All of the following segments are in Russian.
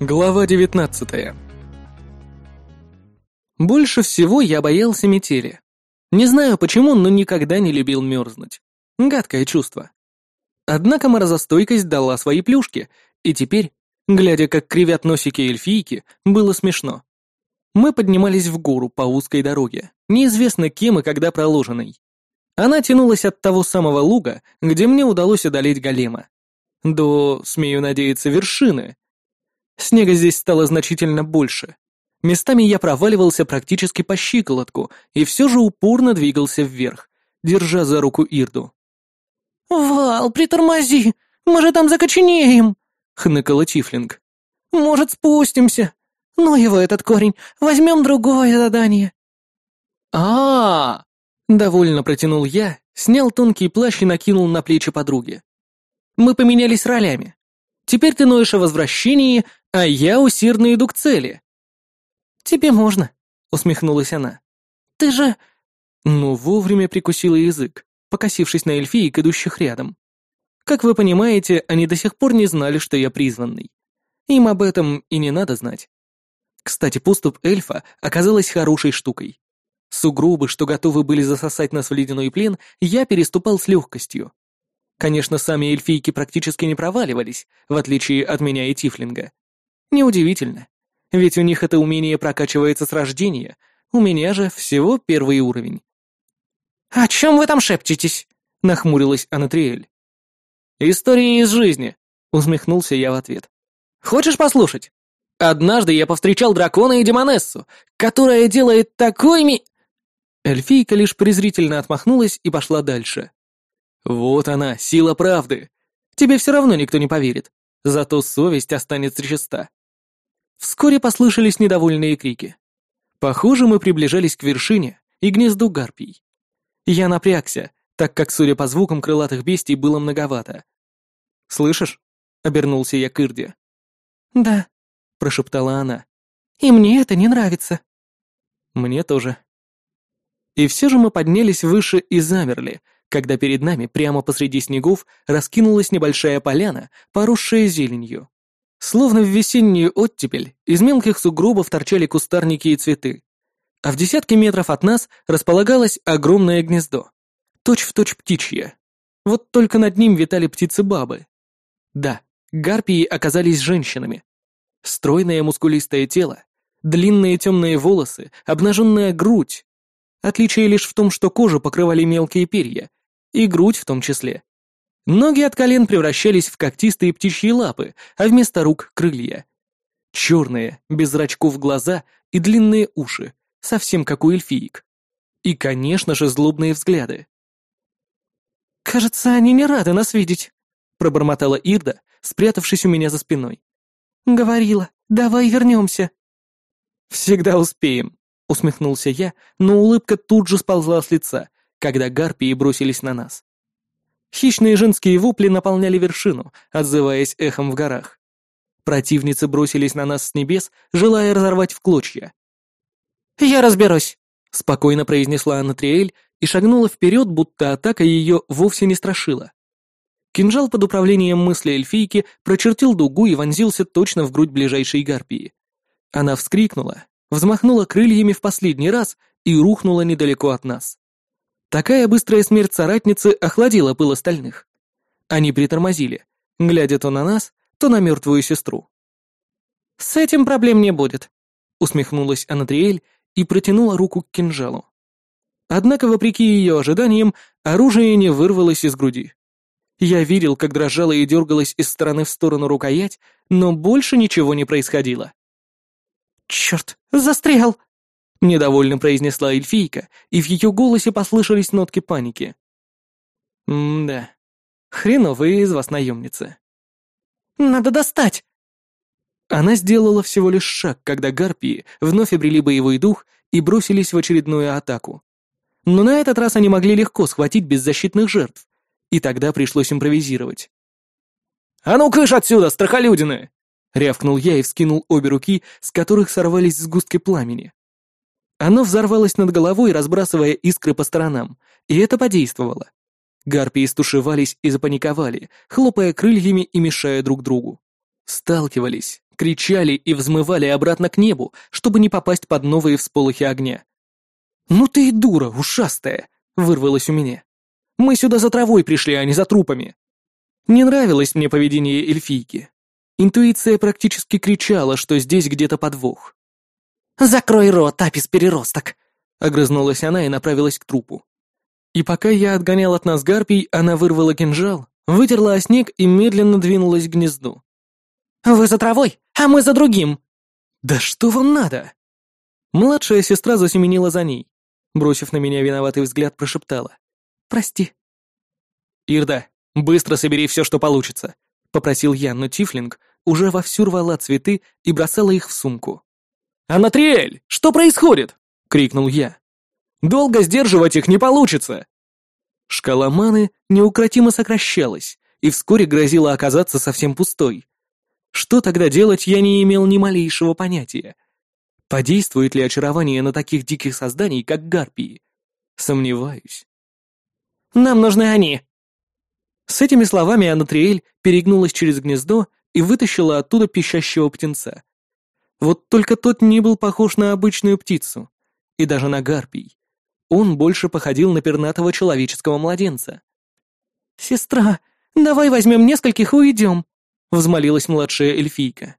Глава 19 Больше всего я боялся метели. Не знаю почему, но никогда не любил мерзнуть. Гадкое чувство. Однако морозостойкость дала свои плюшки, и теперь, глядя, как кривят носики эльфийки, было смешно. Мы поднимались в гору по узкой дороге, неизвестно кем и когда проложенной. Она тянулась от того самого луга, где мне удалось одолеть голема. До, смею надеяться, вершины. Снега здесь стало значительно больше. Местами я проваливался практически по щиколотку и все же упорно двигался вверх, держа за руку Ирду. «Вал, притормози! Мы же там закоченеем!» — хныкала Тифлинг. «Может, спустимся? Ну его этот корень, возьмем другое задание». А, -а, -а довольно протянул я, снял тонкий плащ и накинул на плечи подруги. «Мы поменялись ролями. Теперь ты ноешь о возвращении, а я усердно иду к цели». «Тебе можно», — усмехнулась она. «Ты же...» Ну, вовремя прикусила язык, покосившись на эльфиек, идущих рядом. Как вы понимаете, они до сих пор не знали, что я призванный. Им об этом и не надо знать. Кстати, поступ эльфа оказалась хорошей штукой. Сугробы, что готовы были засосать нас в ледяной плен, я переступал с легкостью. Конечно, сами эльфийки практически не проваливались, в отличие от меня и Тифлинга. Неудивительно, ведь у них это умение прокачивается с рождения, у меня же всего первый уровень. «О чем вы там шепчетесь?» — нахмурилась Анатриэль. «Истории из жизни», — усмехнулся я в ответ. «Хочешь послушать? Однажды я повстречал дракона и демонессу, которая делает такой ми...» Эльфийка лишь презрительно отмахнулась и пошла дальше. «Вот она, сила правды. Тебе все равно никто не поверит, зато совесть останется чиста». Вскоре послышались недовольные крики. Похоже, мы приближались к вершине и гнезду гарпий. Я напрягся, так как, судя по звукам крылатых бестий, было многовато. «Слышишь?» — обернулся я к Ирде. «Да», — прошептала она. «И мне это не нравится». «Мне тоже», и все же мы поднялись выше и замерли, когда перед нами прямо посреди снегов раскинулась небольшая поляна, поросшая зеленью. Словно в весеннюю оттепель из мелких сугробов торчали кустарники и цветы. А в десятке метров от нас располагалось огромное гнездо. Точь-в-точь точь птичье. Вот только над ним витали птицы-бабы. Да, гарпии оказались женщинами. Стройное мускулистое тело, длинные темные волосы, обнаженная грудь, Отличие лишь в том, что кожу покрывали мелкие перья, и грудь в том числе. Ноги от колен превращались в когтистые птичьи лапы, а вместо рук — крылья. Черные, без зрачков глаза и длинные уши, совсем как у эльфиек. И, конечно же, злобные взгляды. «Кажется, они не рады нас видеть», — пробормотала Ирда, спрятавшись у меня за спиной. «Говорила, давай вернемся». «Всегда успеем», усмехнулся я, но улыбка тут же сползла с лица, когда гарпии бросились на нас. Хищные женские вопли наполняли вершину, отзываясь эхом в горах. Противницы бросились на нас с небес, желая разорвать в клочья. «Я разберусь», — спокойно произнесла Анатриэль и шагнула вперед, будто атака ее вовсе не страшила. Кинжал под управлением мысли эльфийки прочертил дугу и вонзился точно в грудь ближайшей гарпии. Она вскрикнула, взмахнула крыльями в последний раз и рухнула недалеко от нас. Такая быстрая смерть соратницы охладила пыл остальных. Они притормозили, глядя то на нас, то на мертвую сестру. «С этим проблем не будет», — усмехнулась Анатриэль и протянула руку к кинжалу. Однако, вопреки ее ожиданиям, оружие не вырвалось из груди. Я видел, как дрожала и дергалась из стороны в сторону рукоять, но больше ничего не происходило. «Черт, застрял!» — недовольно произнесла эльфийка, и в ее голосе послышались нотки паники. «М-да, хреновые из вас наемницы». «Надо достать!» Она сделала всего лишь шаг, когда гарпии вновь обрели боевой дух и бросились в очередную атаку. Но на этот раз они могли легко схватить беззащитных жертв, и тогда пришлось импровизировать. «А ну кыш отсюда, страхолюдины!» Рявкнул я и вскинул обе руки, с которых сорвались сгустки пламени. Оно взорвалось над головой, разбрасывая искры по сторонам, и это подействовало. Гарпии стушевались и запаниковали, хлопая крыльями и мешая друг другу. Сталкивались, кричали и взмывали обратно к небу, чтобы не попасть под новые всполохи огня. «Ну ты и дура, ушастая!» — вырвалось у меня. «Мы сюда за травой пришли, а не за трупами!» Не нравилось мне поведение эльфийки. Интуиция практически кричала, что здесь где-то подвох. «Закрой рот, апис-переросток!» — огрызнулась она и направилась к трупу. И пока я отгонял от нас гарпий, она вырвала кинжал, вытерла о снег и медленно двинулась к гнезду. «Вы за травой, а мы за другим!» «Да что вам надо?» Младшая сестра засеменила за ней. Бросив на меня виноватый взгляд, прошептала. «Прости». «Ирда, быстро собери все, что получится», — попросил я, но Тифлинг уже вовсю рвала цветы и бросала их в сумку. «Анатриэль, что происходит?» — крикнул я. «Долго сдерживать их не получится!» Шкала маны неукротимо сокращалась и вскоре грозила оказаться совсем пустой. Что тогда делать, я не имел ни малейшего понятия. Подействует ли очарование на таких диких созданий, как гарпии? Сомневаюсь. «Нам нужны они!» С этими словами Анатриэль перегнулась через гнездо и вытащила оттуда пищащего птенца. Вот только тот не был похож на обычную птицу, и даже на гарпий. Он больше походил на пернатого человеческого младенца. «Сестра, давай возьмем нескольких и уйдем», — взмолилась младшая эльфийка.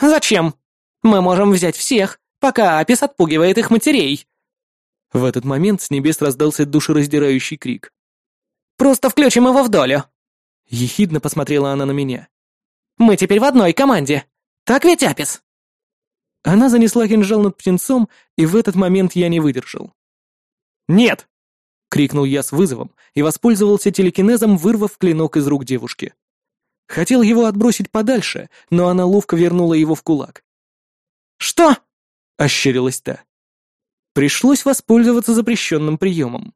«Зачем? Мы можем взять всех, пока Апис отпугивает их матерей». В этот момент с небес раздался душераздирающий крик. «Просто включим его в долю!» Ехидно посмотрела она на меня. «Мы теперь в одной команде. Так ведь, Апис?» Она занесла кинжал над птенцом, и в этот момент я не выдержал. «Нет!» — крикнул я с вызовом и воспользовался телекинезом, вырвав клинок из рук девушки. Хотел его отбросить подальше, но она ловко вернула его в кулак. «Что?» — ощерилась та. Пришлось воспользоваться запрещенным приемом.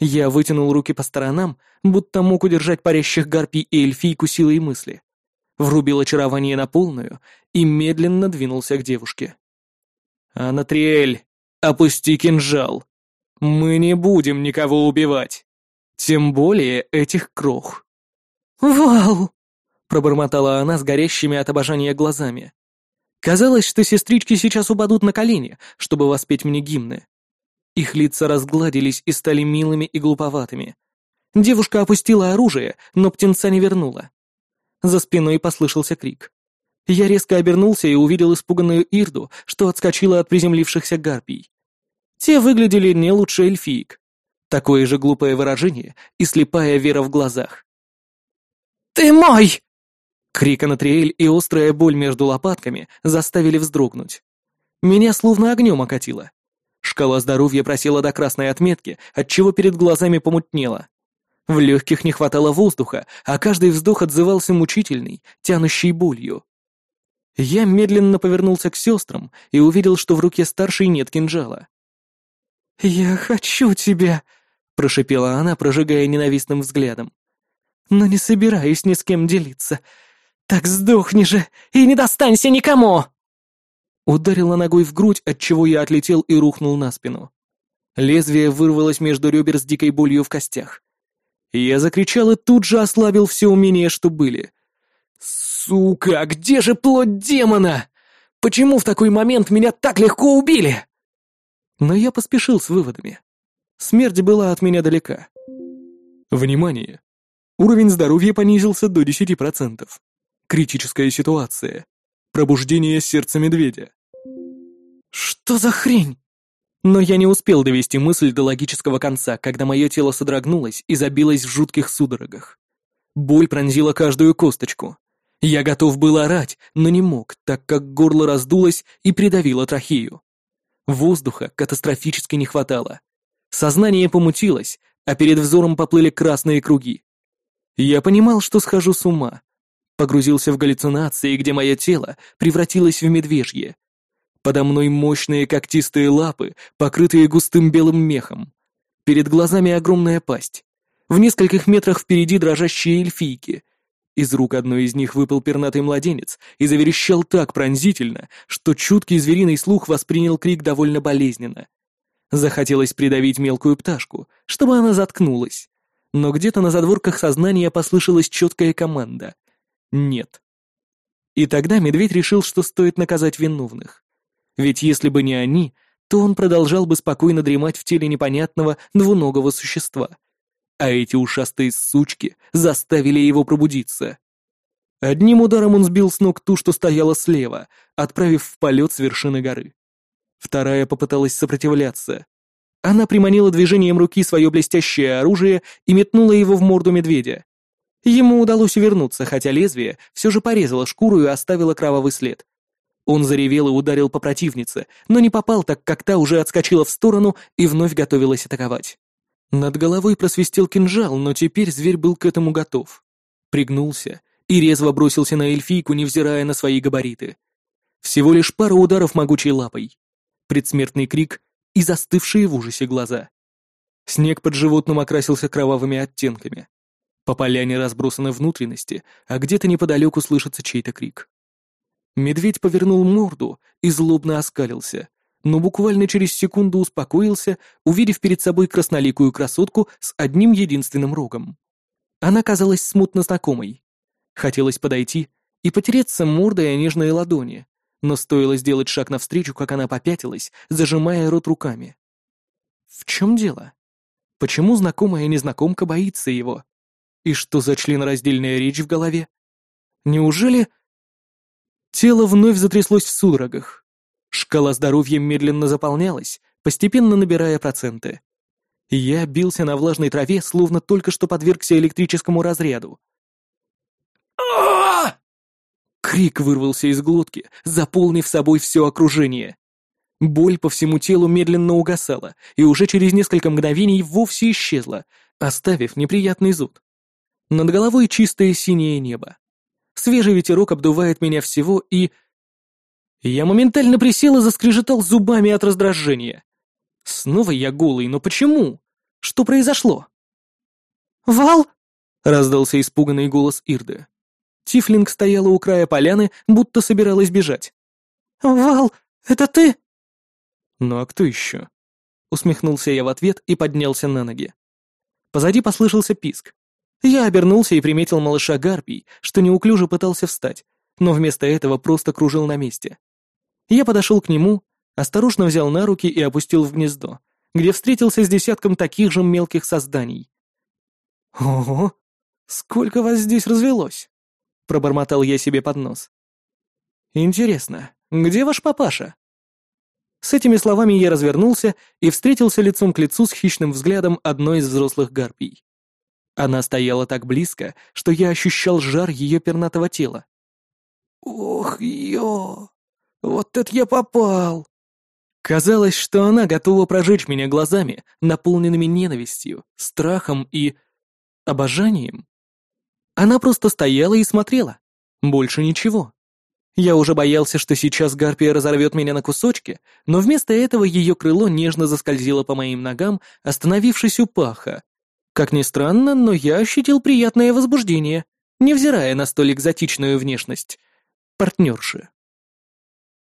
Я вытянул руки по сторонам, будто мог удержать парящих гарпий и эльфийку силой мысли. Врубил очарование на полную и медленно двинулся к девушке. «Анатриэль, опусти кинжал!» Мы не будем никого убивать. Тем более этих крох. «Вау!» — пробормотала она с горящими от обожания глазами. Казалось, что сестрички сейчас упадут на колени, чтобы воспеть мне гимны. Их лица разгладились и стали милыми и глуповатыми. Девушка опустила оружие, но птенца не вернула. За спиной послышался крик. Я резко обернулся и увидел испуганную Ирду, что отскочила от приземлившихся гарпий. Те выглядели не лучше эльфиек. Такое же глупое выражение и слепая вера в глазах. «Ты мой!» Крик Анатриэль и острая боль между лопатками заставили вздрогнуть. Меня словно огнем окатило. Шкала здоровья просела до красной отметки, отчего перед глазами помутнело. В легких не хватало воздуха, а каждый вздох отзывался мучительной, тянущей болью. Я медленно повернулся к сестрам и увидел, что в руке старшей нет кинжала. «Я хочу тебя», — прошипела она, прожигая ненавистным взглядом. «Но не собираюсь ни с кем делиться. Так сдохни же и не достанься никому!» Ударила ногой в грудь, отчего я отлетел и рухнул на спину. Лезвие вырвалось между ребер с дикой болью в костях. Я закричал и тут же ослабил все умения, что были. «Сука, где же плоть демона? Почему в такой момент меня так легко убили?» Но я поспешил с выводами. Смерть была от меня далека. Внимание! Уровень здоровья понизился до 10%. Критическая ситуация. Пробуждение сердца медведя. Что за хрень? Но я не успел довести мысль до логического конца, когда мое тело содрогнулось и забилось в жутких судорогах. Боль пронзила каждую косточку. Я готов был орать, но не мог, так как горло раздулось и придавило трахею. Воздуха катастрофически не хватало. Сознание помутилось, а перед взором поплыли красные круги. Я понимал, что схожу с ума. Погрузился в галлюцинации, где мое тело превратилось в медвежье. Подо мной мощные когтистые лапы, покрытые густым белым мехом. Перед глазами огромная пасть. В нескольких метрах впереди дрожащие эльфийки, из рук одной из них выпал пернатый младенец и заверещал так пронзительно, что чуткий звериный слух воспринял крик довольно болезненно. Захотелось придавить мелкую пташку, чтобы она заткнулась. Но где-то на задворках сознания послышалась четкая команда. «Нет». И тогда медведь решил, что стоит наказать виновных. Ведь если бы не они, то он продолжал бы спокойно дремать в теле непонятного двуногого существа. А эти ушастые сучки заставили его пробудиться. Одним ударом он сбил с ног ту, что стояла слева, отправив в полет с вершины горы. Вторая попыталась сопротивляться. Она приманила движением руки свое блестящее оружие и метнула его в морду медведя. Ему удалось увернуться, хотя лезвие все же порезало шкуру и оставило кровавый след. Он заревел и ударил по противнице, но не попал, так как та уже отскочила в сторону и вновь готовилась атаковать. Над головой просвистел кинжал, но теперь зверь был к этому готов. Пригнулся и резво бросился на эльфийку, невзирая на свои габариты. Всего лишь пара ударов могучей лапой. Предсмертный крик и застывшие в ужасе глаза. Снег под животным окрасился кровавыми оттенками. По поляне разбросаны внутренности, а где-то неподалеку слышится чей-то крик. Медведь повернул морду и злобно оскалился, но буквально через секунду успокоился, увидев перед собой красноликую красотку с одним единственным рогом. Она казалась смутно знакомой. Хотелось подойти и потереться мордой о нежные ладони, но стоило сделать шаг навстречу, как она попятилась, зажимая рот руками. В чем дело? Почему знакомая незнакомка боится его? И что за членораздельная речь в голове? Неужели... Тело вновь затряслось в судорогах. Шкала здоровья медленно заполнялась, постепенно набирая проценты. Я бился на влажной траве, словно только что подвергся электрическому разряду. Крик вырвался из глотки, заполнив собой все окружение. Боль по всему телу медленно угасала и уже через несколько мгновений вовсе исчезла, оставив неприятный зуд. Над головой чистое синее небо. Свежий ветерок обдувает меня всего и... Я моментально присел и заскрежетал зубами от раздражения. Снова я голый, но почему? Что произошло? «Вал!» — раздался испуганный голос Ирды. Тифлинг стояла у края поляны, будто собиралась бежать. «Вал, это ты?» «Ну а кто еще?» Усмехнулся я в ответ и поднялся на ноги. Позади послышался писк. Я обернулся и приметил малыша Гарпий, что неуклюже пытался встать, но вместо этого просто кружил на месте. Я подошел к нему, осторожно взял на руки и опустил в гнездо, где встретился с десятком таких же мелких созданий. «Ого! Сколько вас здесь развелось?» — пробормотал я себе под нос. «Интересно, где ваш папаша?» С этими словами я развернулся и встретился лицом к лицу с хищным взглядом одной из взрослых гарпий. Она стояла так близко, что я ощущал жар ее пернатого тела. «Ох, ё! Вот это я попал!» Казалось, что она готова прожечь меня глазами, наполненными ненавистью, страхом и... обожанием. Она просто стояла и смотрела. Больше ничего. Я уже боялся, что сейчас Гарпия разорвет меня на кусочки, но вместо этого ее крыло нежно заскользило по моим ногам, остановившись у паха, как ни странно, но я ощутил приятное возбуждение, невзирая на столь экзотичную внешность партнерши.